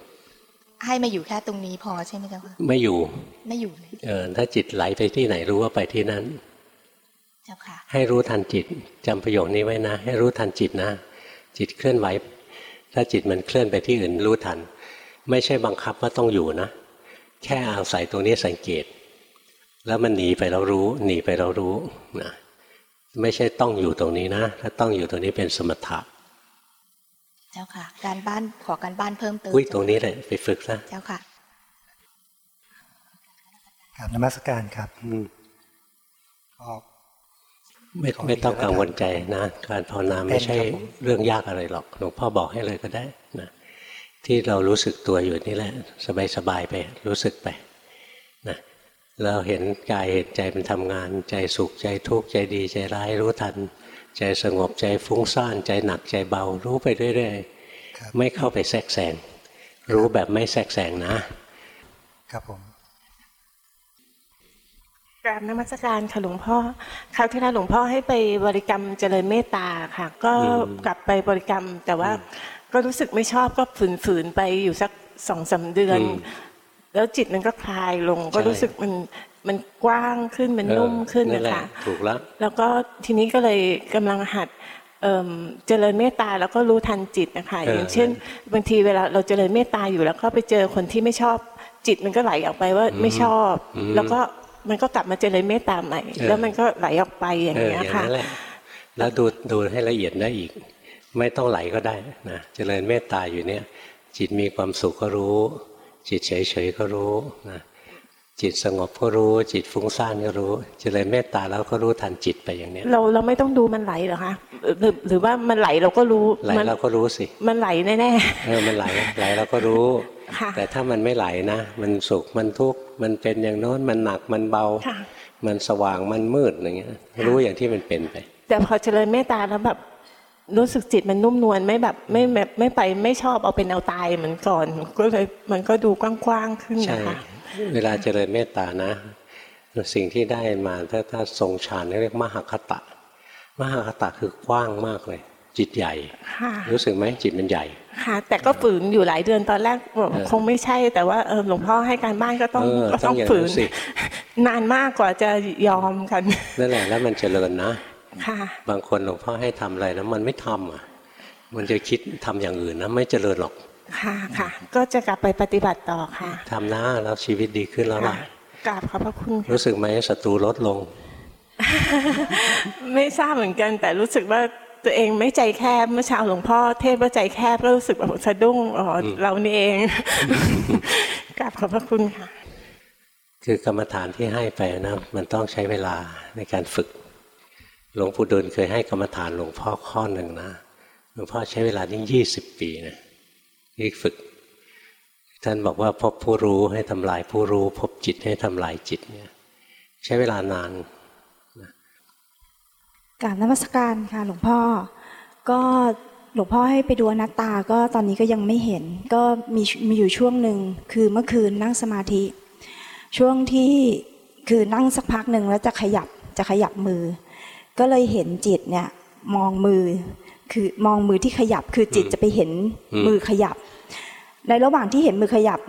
ให้มาอยู่แค่ตรงนี้พอใช่ไหมเจ้าค่ะ
ไม่อยู่
ไม่อยู่เลย
เออถ้าจิตไหลไปที่ไหนรู้ว่าไปที่นั้น
เจ้าค่ะ
ให้รู้ทันจิตจำประโยคนี้ไว้นะ ให้รู้ทันจิตนะ จิตเคลื่อนไหว ถ้าจิตมันเคลื่อนไปที่อื่นรู้ทัน ไม่ใช่บังคับว่าต้องอยู่นะ แค่อาศัยตรงนี้สังเกต แล้วมันหนีไปเรารู้ หนีไปเรารู้นะไม่ใช่ต้องอยู่ตรงนี้นะถ้าต้องอยู่ตรงนี้เป็นสมถะ
เจ้าค่ะ การบ้านขอการบ้านเพิ่มเติม
อุ้ยตรงนี้เลยไปฝึกซะ
เจ้าค่ะ
ครับนมัสการครับ
อืม
ก็
ไม่ไม่ต้องกังวลใจนะ การภาวนาไม่ใช่เรื่องยากอะไรหรอกหลวงพ่อบอกให้เลยก็ได้นะ ที่เรารู้สึกตัวอยู่นี่แหละ สบายๆไปรู้สึกไปนะเราเห็นกายเห็นใจมันทำงาน ใจสุขใจทุกข์ใจดีใจร้ายรู้ทัน ใจสงบใจฟุ้งซ่านใจหนักใจเบารู้ไปเรื่อย
ครับ
ๆไม่เข้าไปแทรกแซงรู้แบบไม่แทรกแซงนะ
ครับผม
กราบนมัสการค่ะหลวงพ่อคราวที่แล้วหลวงพ่อให้ไปบริกรรมเจริญเมตตาค่ะ ก็
อืม
กลับไปบริกรรมแต่ว่า ก็รู้สึกไม่ชอบก็ฝืนๆไปอยู่สักสองสามเดือน แล้วจิตมันก็คลายลง ก็รู้สึกมันมันกว้างขึ้นมันนุ่มขึ้น
เออ
นะ
แหล
คะ
ถูกแล้ว
แล้วก็ทีนี้ก็เลยกำลังหัดเอิ่มเจริญเมตตาแล้วก็รู้ทันจิตนะคะ
เออ
อ
อ
ย่างเช่น บางทีเวลาเราเจริญเมตตาอยู่แล้วก็ไปเจอคนที่ไม่ชอบจิตมันก็ไหลออกไปว่าไม่ชอบ แล้วก็มันก็กลับมาเจริญเมตตาใหม่ แล้วมันก็ไหลออกไปอย่าง
เออ
เงี้
อยย่าง
ค่ะ
นั้นแหละแล้วดูดูให้ละเอียดได้อีก ไม่ต้องไหลก็ได้นะเจริญเมตตาอยู่เนี่ยจิตมีความสุขก็รู้ จิตเฉยเฉยๆก็รู้นะจิตสงบก็รู้ จิตฟุ้งซ่านก็รู้เจริญเมตตาแล้วก็รู้ทันจิตไปอย่างเนี้ย
เราเราไม่ต้องดูมันไหลเหรอคะหรือหรือว่ามันไหลเราก็รู้
ไหล
มั
เราก็รู้สิ
มันไหลแน่
เออมันไหลไหลเราก็รู้
ค่ะ
แต่ถ้ามันไม่ไหลนะ มันสุขมันทุกข์มันเป็นอย่างโน้นมันหนักมันเบา
ๆค่ะ
มันสว่างมันมืดอย่างเงี้ยรู้อย่างที่มันเป็นไป
แต่พอเจริญเมตตาแล้วแบบ รู้สึกจิตมันนุ่มนวลไม่แบบไม่แบบไม่ไปไม่ชอบเอาเป็นเอาตายเหมือนก่อนก็เลยมันก็ดูกว้างๆขึ้น
ใช่
นะคะ
เวลาเจริญเมตตานะ สิ่งที่ได้มาถ้าถ้าทรงฌานเรียกมหคตะ มหคตะคือกว้างมากเลย จิตใหญ่
ค่ะ
รู้สึกไหมจิตมันใหญ่
ค่ะ แต่ก็ฝืนอยู่หลายเดือนตอนแรกบอก
เออ
คงไม่ใช่ แต่ว่าเออหลวงพ่อให้การบ้านก็ต้อง
เออ
ก็
ต้
ต้
อ
องง
อย่าง
ฝื
นั้น
น
สิ
นานมากกว่าจะยอมกัน
นั่นแหละแล้วมันเจริญนะ
ค่ะ
บางคนหลวงพ่อให้ทำอะไรแล้วมันไม่ทำอะ มันจะคิดทำอย่างอื่นนะไม่เจริญหรอก
ค่ะค่ะ ก็จะกลับไปปฏิบัติต่อค่ะ
ทำนะแล้วชีวิตดีขึ้นแล้วล่ะ
ค่ะกราบขอบพระคุณค่ะ
รู้สึกไหมศัตรูลดลง
ไม่ทราบเหมือนกัน แต่รู้สึกว่าตัวเองไม่ใจแคบเมื่อเช้าหลวงพ่อเทศว่าใจแคบก็รู้สึกแบบสะดุ้งอ๋ออเรานี่เองกราบขอบพระคุณค่ะ
คือกรรมฐานที่ให้ไปนะมันต้องใช้เวลาในการฝึก หลวงปู่ดูลย์เคยให้กรรมฐานหลวงพ่อข้อหนึ่งนะหลวงพ่อใช้เวลายิ่งยี่สิบปีนะที่ฝึก ท่านบอกว่าพบผู้รู้ให้ทำลายผู้รู้ พบจิตให้ทำลายจิตเนี่ย ใช้เวลานาน
กราบนมัสการค่ะหลวงพ่อ ก็หลวงพ่อให้ไปดูอนัตตาก็ตอนนี้ก็ยังไม่เห็น ก็มีมีอยู่ช่วงหนึ่งคือเมื่อคืนนั่งสมาธิ ช่วงที่คือนั่งสักพักหนึ่งแล้วจะขยับจะขยับมือ ก็เลยเห็นจิตเนี่ยมองมือ คือมองมือที่ขยับคือจิตจะไปเห็น
อืม
มือขยับ ในระหว่างที่เห็นมือขยับ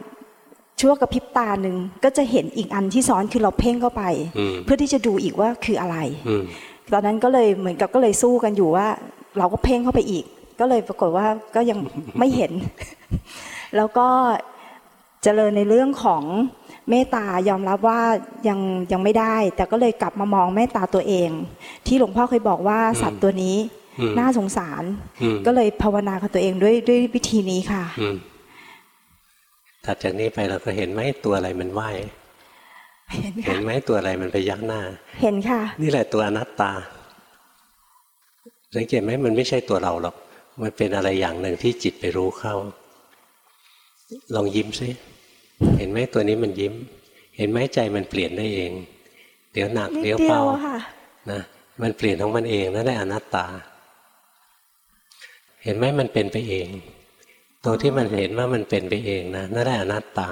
ชั่วกระพริบตาหนึ่งก็จะเห็นอีกอันที่ซ้อนคือเราเพ่งเข้าไป
อืม
เพื่อที่จะดูอีกว่าคืออะไร
อืม
ตอนนั้นก็เลยเหมือนกับก็เลยสู้กันอยู่ว่า เราก็เพ่งเข้าไปอีก ก็เลยปรากฏว่าก็ยังไม่เห็น แล้วก็เจริญในเรื่องของ เมตตายอมรับว่ายังยังไม่ได้ แต่ก็เลยกลับมามองเมตตาตัวเอง ที่หลวงพ่อเคยบอกว่าสัตว์ตัวนี้
อืม
น่าสงสาร
อืม
ก็เลยภาวนากับตัวเองด้วยด้วยวิธีนี้ค่ะ
อืมถัดจากนี้ไปเราก็เห็นไหมตัวอะไรมันไหว
เห็น
เห็
ค่ะ
นไหมตัวอะไรมันไปยักหน้า
เห็นค่ะ
นี่แหละตัวอนัตตาสังเกตไหมมันไม่ใช่ตัวเราหรอก มันเป็นอะไรอย่างหนึ่งที่จิตไปรู้เข้า ลองยิ้มซิ เห็นไหมตัวนี้มันยิ้ม เห็นไหมใจมันเปลี่ยนได้เอง เดี๋ยวหนัก
นิด
เดี๋ยว
เดีย
เบาว
ค่ะ
นะมันเปลี่ยนของมันเองนั่นแหละอนัตตา เห็นไหมมันเป็นไปเอง ตัวที่มันเห็นว่ามันเป็นไปเองนะนั่นแหละอนัตตา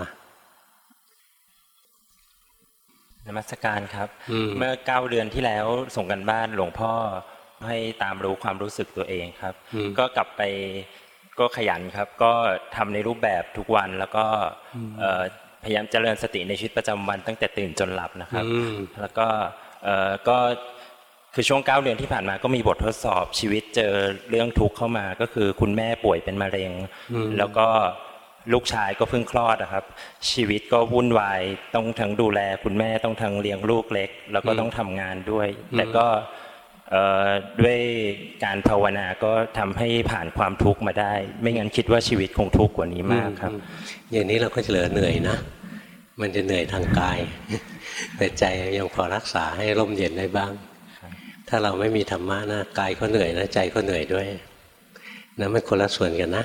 นมัสการครับ
อืม
เมื่อเก้าเดือนที่แล้วส่งกันบ้านหลวงพ่อให้ตามรู้ความรู้สึกตัวเองครับ
อืม
ก็กลับไป ก็ขยันครับ ก็ทำในรูปแบบทุกวันแล้วก็เอ่อพยายามเจริญสติในชีวิตประจำวันตั้งแต่ตื่นจนหลับนะครับ
อืม
แล้วก็เอ่อก็คือช่วงเก้าเดือนที่ผ่านมาก็มีบททดสอบชีวิตเจอเรื่องทุกข์เข้ามาก็คือคุณแม่ป่วยเป็นมะเร็ง
อืม
แล้วก็ลูกชายก็เพิ่งคลอดนะครับ ชีวิตก็วุ่นวายต้องทั้งดูแล คุณแม่ต้องทั้งเลี้ยงลูกเล็ก แล้วก็ต้องทำงานด้วย แต่ก็เอ่อ ด้วยการภาวนาก็ทำให้ผ่านความทุกข์มาได้ ไม่งั้นคิดว่าชีวิตคงทุกข์กว่านี้มากครับ
อืมอย่างนี้เราก็จะเหลือเหนื่อยนะ มันจะเหนื่อยทางกาย แต่ใจยังพอรักษาให้ร่มเย็นได้บ้าง ถ้าเราไม่มีธรรมะนะกายก็เหนื่อยนะใจก็เหนื่อยด้วยนะมันคนละส่วนกันนะ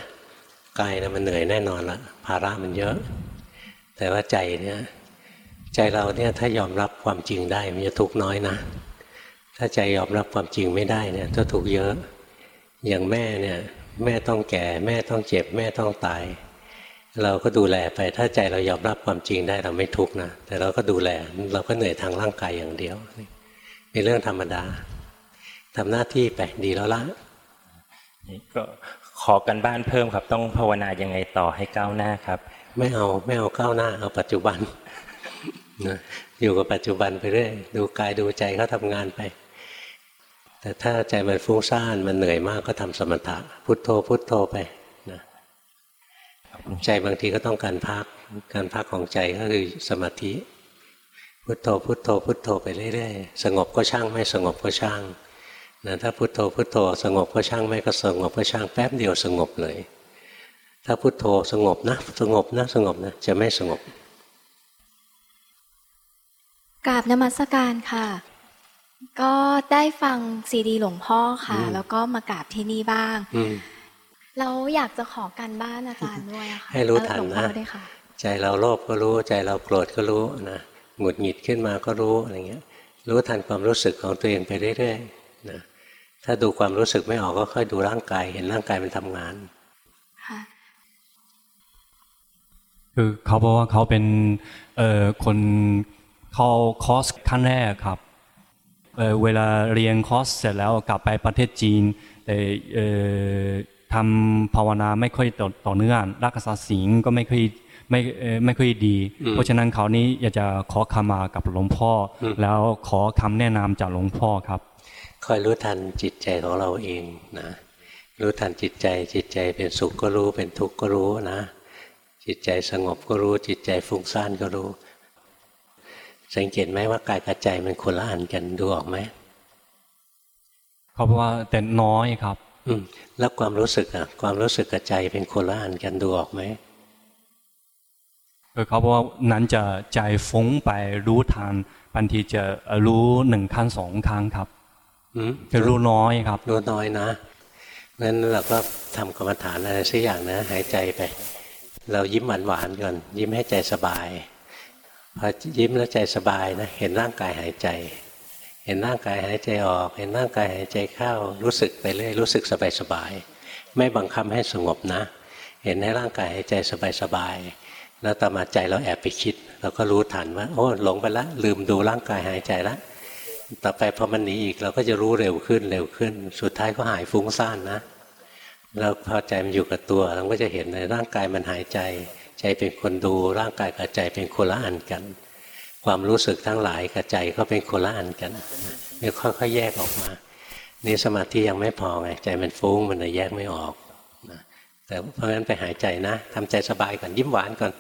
กายนะมันเหนื่อยแน่นอนละภาระมันเยอะ แต่ว่าใจเนี่ย ใจเราเนี่ยถ้ายอมรับความจริงได้มันจะทุกข์น้อยนะ ถ้าใจยอมรับความจริงไม่ได้เนี่ยจะทุกข์เยอะ อย่างแม่เนี่ย แม่ต้องแก่ แม่ต้องเจ็บ แม่ต้องตาย เราก็ดูแลไป ถ้าใจเรายอมรับความจริงได้เราไม่ทุกข์นะ แต่เราก็ดูแล เราก็เหนื่อยทางร่างกายอย่างเดียวเป็นเรื่องธรรมดาทำหน้าที่ไปดีแล้วละ
นี่ก็ขอกันบ้านเพิ่มครับ ต้องภาวนายังไงต่อให้ก้าวหน้าครับ
ไม่เอาไม่เอาก้าวหน้า เอาปัจจุบันนะอยู่กับปัจจุบันไปเรื่อยดูกายดูใจเขาทำงานไป แต่ถ้าใจมันฟุ้งซ่านมันเหนื่อยมากก็ทำสมถะ พุทโธพุทโธไปนะใจบางทีก็ต้องการพัก การพักของใจก็คือสมาธิ พุทโธพุทโธพุทโธไปเรื่อยๆสงบก็ช่างไม่สงบก็ช่างนะถ้าพุทโธพุทโธสงบก็ช่างไม่ก็สงบก็ช่างแป๊บเดียวสงบเลย ถ้าพุทโธสงบนะสงบนะสงบนะจะไม่สงบ
กราบนมัสการค่ะ ก็ได้ฟังซีดีหลวงพ่อค่ะ
อืม
แล้วก็มากราบที่นี่บ้าง
อืม
แล้วอยากจะขอการบ้านอาจารย์ด้วยอะค่ะ
ให้รู้
เอ่อ
ทัน
หลวงพ่อ
นะ
ด้วยค่ะ
ใจเราโลภก็รู้ใจเราโกรธก็รู้นะหงุดหงิดขึ้นมาก็รู้อะไรเงี้ย รู้ทันความรู้สึกของตัวเองไปเรื่อยๆนะถ้าดูความรู้สึกไม่ออกก็ค่อยดูร่างกาย เห็นร่างกายมันทำงาน
ค่ะ
คือเขาบอกว่าเขาเป็นเอ่อคนเข้าคอร์สขั้นแรกครับ เอ่อเวลาเรียนคอร์สเสร็จแล้วกลับไปประเทศจีน แต่เอ่อทำภาวนาไม่ค่อยต่อต่อเนื่องรักษาศีลก็ไม่ค่อยไม่เอ่อไม่ค่อยดี
อืม
เพราะฉะนั้นเขาวนี้อยากจะขอขมากับหลวงพ่ออ
ม
แล้วขอคำแนะนำจากหลวงพ่อครับ
คอยรู้ทันจิตใจของเราเองนะรู้ทันจิตใจจิตใจเป็นสุขก็รู้เป็นทุกข์ก็รู้นะ จิตใจสงบก็รู้จิตใจฟุ้งซ่านก็รู้ สังเกตไหมว่ากายกับใจมันคนละอันกันดูออกไหม
เขาบอกว่าแต่น้อยครับ
อืมแล้วความรู้สึกอะ ความรู้สึกกับใจเป็นคนละอันกันดูออกไหม
เออเขาบอกว่านั้นจะใจฟุ้งไปรู้ทันบางทีจะรู้หนึ่งครั้งสองครั้งครับ
อืม
จะรู้น้อยครับ
รู้น้อยนะงั้นเราก็ทำกรรมฐานอะไรสักอย่างนะ หายใจไป เรายิ้มหวานหวานๆก่อนยิ้มให้ใจสบาย พอยิ้มแล้วใจสบายนะเห็นร่างกายหายใจ เห็นร่างกายหายใจออก เห็นร่างกายหายใจเข้ารู้สึกไปเรื่อยรู้สึกสบายสบายไม่บังคับให้สงบนะ เห็นให้ร่างกายหายใจสบายสบายๆแล้วต่อมาใจเราแอบไปคิด เราก็รู้ทันว่าโอ้หลงไปละลืมดูร่างกายหายใจละต่อไปพอมันหนีอีกเราก็จะรู้เร็วขึ้นเร็วขึ้น สุดท้ายก็หายฟุ้งซ่านนะเราพอใจมันอยู่กับตัว เราก็จะเห็นในร่างกายมันหายใจ ใจเป็นคนดูร่างกายกับใจเป็นคนละอันกัน ความรู้สึกทั้งหลายกับใจก็เป็นคนละอันกันนี่ค่อยๆแยกออกมา นี่สมาธิยังไม่พอไงใจมันฟุ้งมันเลยแยกไม่ออกนะแต่เพราะงั้นไปหายใจนะทำใจสบายก่อนยิ้มหวานก่อน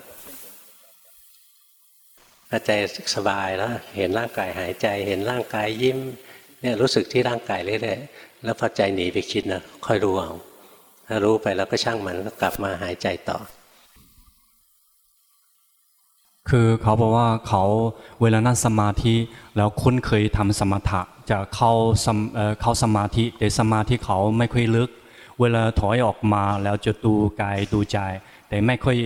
พอใจสบายแล้ว เห็นร่างกายหายใจ เห็นร่างกายยิ้มเนี่ยรู้สึกที่ร่างกายเรื่อยๆแล้วพอใจหนีไปคิดนะค่อยรู้เอาถ้ารู้ไปแล้วก็ช่างมันแล้วกลับมาหายใจต่อ
คือเขาบอกว่าเขาเวลานั่งสมาธิแล้วคุ้นเคยทำสมถะจะเข้าเข้าสมาธิแต่สมาธิเขาไม่ค่อยลึก เวลาถอยออกมาแล้วจะดูกายดูใจ แต่ไม่ค่อย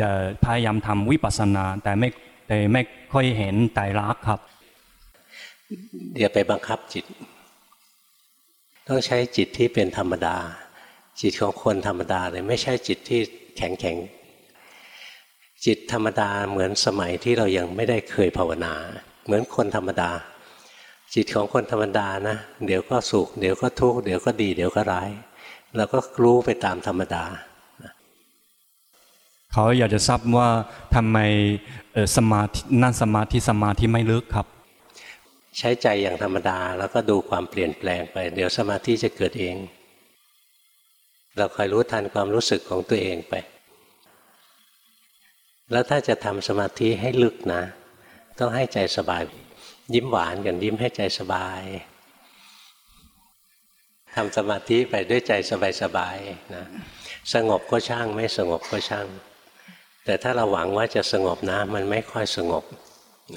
จะพยายามทำวิปัสสนา แต่ไม่แต่ไม่ค่อยเห็นไตรลักษณ์ครับ
อย่าไปบังคับจิต ต้องใช้จิตที่เป็นธรรมดา จิตของคนธรรมดาเลยไม่ใช่จิตที่แข็งแข็ง จิตธรรมดาเหมือนสมัยที่เรายังไม่ได้เคยภาวนา เหมือนคนธรรมดา จิตของคนธรรมดานะ เดี๋ยวก็สุข เดี๋ยวก็ทุกข์เดี๋ยวก็ดี เดี๋ยวก็ร้ายเราก็รู้ไปตามธรรมดา
เขาอยากจะทราบว่าทำไมเอ่อสมาธินั่งสมาธิสมาธิไม่ลึกครับ
ใช้ใจอย่างธรรมดาแล้วก็ดูความเปลี่ยนแปลงไป เดี๋ยวสมาธิจะเกิดเอง เราคอยรู้ทันความรู้สึกของตัวเองไป แล้วถ้าจะทำสมาธิให้ลึกนะ ต้องให้ใจสบาย ยิ้มหวานกันยิ้มให้ใจสบายทำสมาธิไปด้วยใจสบายๆนะสงบก็ช่างไม่สงบก็ช่าง แต่ถ้าเราหวังว่าจะสงบนะ มันไม่ค่อยสงบ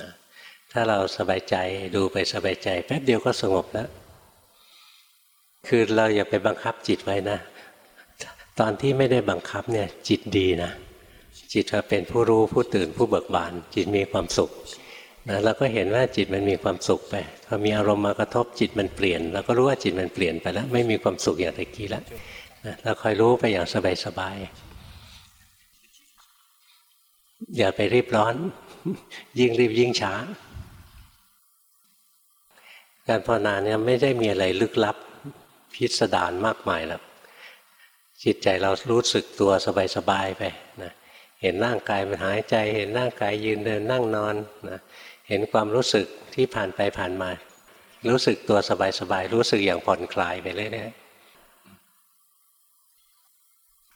นะถ้าเราสบายใจดูไปสบายใจ แป๊บเดียวก็สงบแล้ว คือเราอย่าไปบังคับจิตไว้นะ ตอนที่ไม่ได้บังคับเนี่ยจิตดีนะ จิตเราเป็นผู้รู้ผู้ตื่นผู้เบิกบาน จิตมีความสุขนะเราก็เห็นว่าจิตมันมีความสุขไปพอมีอารมณ์มากระทบจิตมันเปลี่ยนเราก็รู้ว่าจิตมันเปลี่ยนไปแล้ว ไม่มีความสุขอย่างตะกี้แล้วนะเราคอยรู้ไปอย่างสบายๆอย่าไปรีบร้อน ยิ่งรีบยิ่งช้า การภาวนาเนี่ยไม่ได้มีอะไรลึกลับพิสดารมากมายหรอกจิตใจเรารู้สึกตัวสบายๆไปนะ เห็นร่างกายมันหายใจ เห็นร่างกายยืนเดินนั่งนอนนะเห็นความรู้สึกที่ผ่านไปผ่านมา รู้สึกตัวสบายๆรู้สึกอย่างผ่อนคลายไปเรื่อย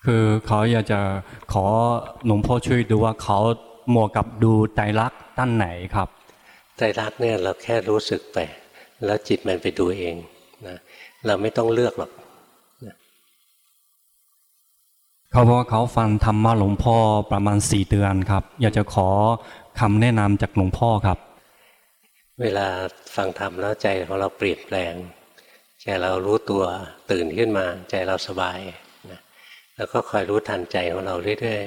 คือเขาอยากจะขอหลวงพ่อช่วยดูว่าเขาเหมาะกับดูไตรลักษณ์ด้านไหนครับ
ๆใจรักเนี่ยเราแค่รู้สึกไป แล้วจิตมันไปดูเองนะเราไม่ต้องเลือกหรอก
เขาบอกว่าเขาฟังธรรมะหลวงพ่อประมาณสี่เดือนครับ อยากจะขอคำแนะนำจากหลวงพ่อครับ
เวลาฟังธรรมแล้วใจของเราเปลี่ยนแปลงใจเรารู้ตัวตื่นขึ้นมาใจเราสบายนะแล้วก็คอยรู้ทันใจของเราเรื่อย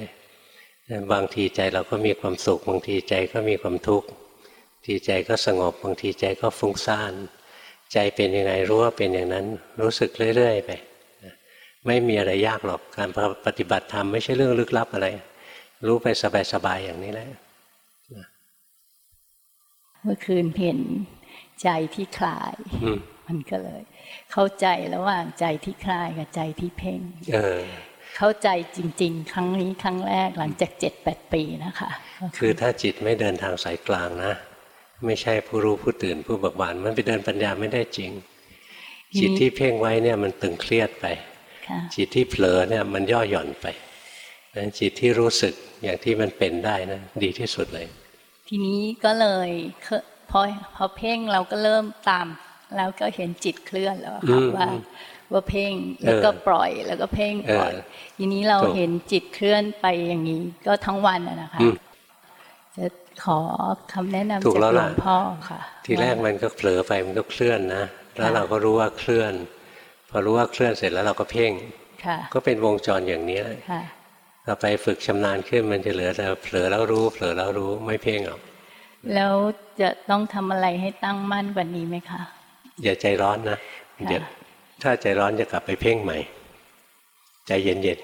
ๆบางทีใจเราก็มีความสุข บางทีใจก็มีความทุกข์ทีใจก็สงบบางทีใจก็ฟุ้งซ่าน ใจเป็นยังไงรู้ว่าเป็นอย่างนั้น รู้สึกเรื่อยๆไป ไม่มีอะไรยากหรอกการปฏิบัติธรรมไม่ใช่เรื่องลึกลับอะไร รู้ไปสบายๆอย่างนี้แหละ
เมื่อคืนเห็นใจที่คลาย
อืม
มันก็เลย เข้าใจระหว่างใจที่คลายกับใจที่เพ่ง
เออ
เข้าใจจริง ๆ ครั้งนี้ครั้งแรกหลังจากเจ็ดแปดปีนะคะ
คือถ้าจิตไม่เดินทางสายกลางนะ ไม่ใช่ผู้รู้ผู้ตื่นผู้เบิกบานมันไปเดินปัญญาไม่ได้จริง
ทีนี้
จิตที่เพ่งไว้เนี่ยมันตึงเครียดไป
ค่ะ
จิตที่เผลอเนี่ยมันย่อหย่อนไปนะจิตที่รู้สึกอย่างที่มันเป็นได้นะดีที่สุดเลย
ทีนี้ก็เลยเคพอพอเพ่งเราก็เริ่มตาม แล้วก็เห็นจิตเคลื่อนแล้วอะค่ะ
อืม
ว่า
อืม
ว่าเพ่งแล้วก็
เออ
ปล่อยแล้วก็เพ่งปล่อย
เออ
ทีนี้เรา
ถูก
เห็นจิตเคลื่อนไปอย่างนี้ ก็ทั้งวันอะนะคะ
อืม
จะขอคำแนะนำ
ถูก
จาก
แล้ว
หล
ล่ะ
วงพ่อค่ะ
ทีแรก
ว่า
มันก็เผลอไปมันก็เคลื่อนนะ แล้ว
ค่ะ
เราก็รู้ว่าเคลื่อน พอรู้ว่าเคลื่อนเสร็จแล้วเราก็เพ่ง
ค่ะ
ก็เป็นวงจรอย่างนี้
ค่ะ
เราไปฝึกชำนาญขึ้นมันจะเหลือแต่เผลอแล้วรู้เผลอแล้วรู้ไม่เพ่งหรอก
แล้วจะต้องทำอะไรให้ตั้งมั่นกว่านี้ไหมคะ
อย่าใจร้อนนะ
ค่ะ
เดี๋ยวถ้าใจร้อนจะกลับไปเพ่งใหม่ ใจเย็น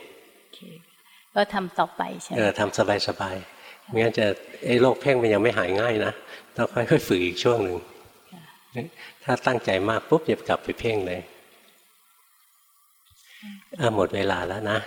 ก็ทำต่อไปใช่
ๆ
ไหม
เออทำสบายๆไม่งั้นจะไอ้โรคเพ่งมันยังไม่หายง่ายนะต้องค่อยๆฝึกอีกช่วงหนึ่งถ้าตั้งใจมากปุ๊บจะกลับไปเพ่งเลยอะ หมดเวลาแล้วนะ